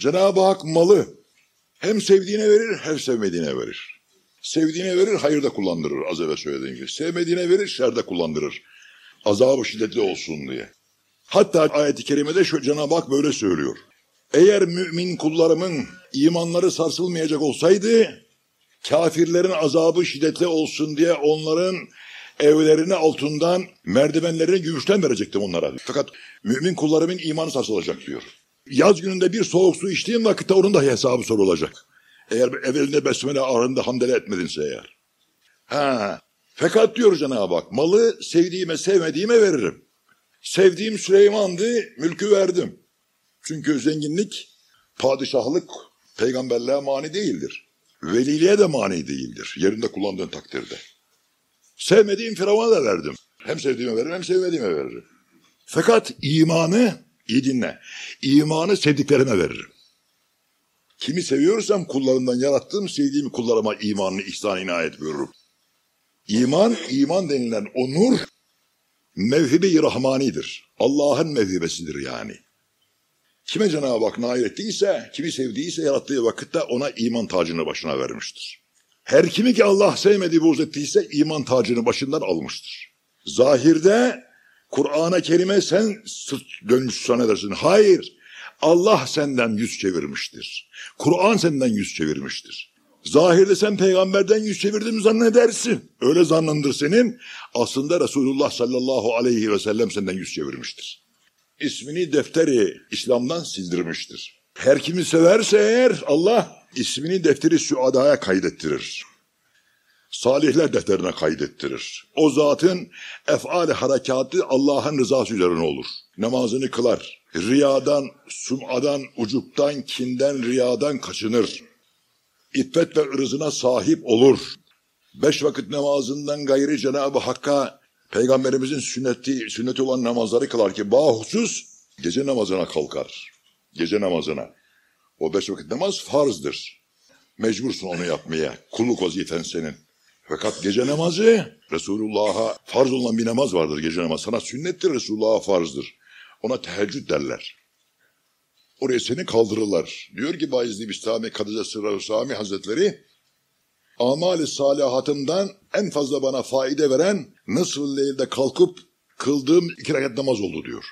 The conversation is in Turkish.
Cenab-ı Hak malı hem sevdiğine verir hem sevmediğine verir. Sevdiğine verir hayırda kullandırır az evvel söylediğim gibi. Sevmediğine verir şerde kullandırır. Azabı şiddetli olsun diye. Hatta ayet-i kerimede şu Cenab-ı Hak böyle söylüyor. Eğer mümin kullarımın imanları sarsılmayacak olsaydı kafirlerin azabı şiddetli olsun diye onların evlerini altından, merdivenlerini gümüşten verecektim onlara. Fakat mümin kullarımın imanı sarsılacak diyor. Yaz gününde bir soğuk su içtiğin vakitte onun da hesabı sorulacak. Eğer evvelinde besmele ağrında hamdele etmedinse eğer. Ha. Fakat diyor Cenab-ı Hak malı sevdiğime sevmediğime veririm. Sevdiğim Süleyman'dı mülkü verdim. Çünkü zenginlik, padişahlık peygamberliğe mani değildir. Veliliğe de mani değildir. Yerinde kullandığın takdirde. Sevmediğim Firavun'a da verdim. Hem sevdiğime veririm hem sevmediğime veririm. Fakat imanı, iyi dinle, imanı sevdiklerime veririm. Kimi seviyorsam kullarımdan yarattığım sevdiğim kullarıma imanını ihsan inayet veririm. İman, iman denilen o nur, mevhibi rahmanidir. Allah'ın mevhibesidir yani. Kime Cenab-ı Hak nail ettiyse, kimi sevdiyse yarattığı vakitte ona iman tacını başına vermiştir. Her kimi ki Allah sevmediği buğz ettiyse iman tacını başından almıştır. Zahirde Kur'an-ı Kerim'e sen sırt dönmüş zannedersin. Hayır. Allah senden yüz çevirmiştir. Kur'an senden yüz çevirmiştir. Zahirde sen peygamberden yüz çevirdim zannedersin. Öyle zannındır senin. Aslında Resulullah sallallahu aleyhi ve sellem senden yüz çevirmiştir. İsmini defteri İslam'dan sildirmiştir. Her kimi severse eğer Allah ismini defteri süadaya kaydettirir. Salihler defterine kaydettirir. O zatın efal harekatı Allah'ın rızası üzerine olur. Namazını kılar. Riyadan, sumadan, ucuptan, kinden, riyadan kaçınır. İffet ve ırzına sahip olur. Beş vakit namazından gayri Cenab-ı Hakk'a Peygamberimizin sünneti, sünneti olan namazları kılar ki bahusus gece namazına kalkar. Gece namazına. O beş vakit namaz farzdır. Mecbursun onu yapmaya. Kulluk vazifen senin. Fakat gece namazı Resulullah'a farz olan bir namaz vardır gece namazı. Sana sünnettir Resulullah'a farzdır. Ona teheccüd derler. Oraya seni kaldırırlar. Diyor ki Bayezid Bistami Kadıca Sırrı Sami Hazretleri amali salihatımdan en fazla bana faide veren nasıl leylde kalkıp kıldığım iki rekat namaz oldu diyor.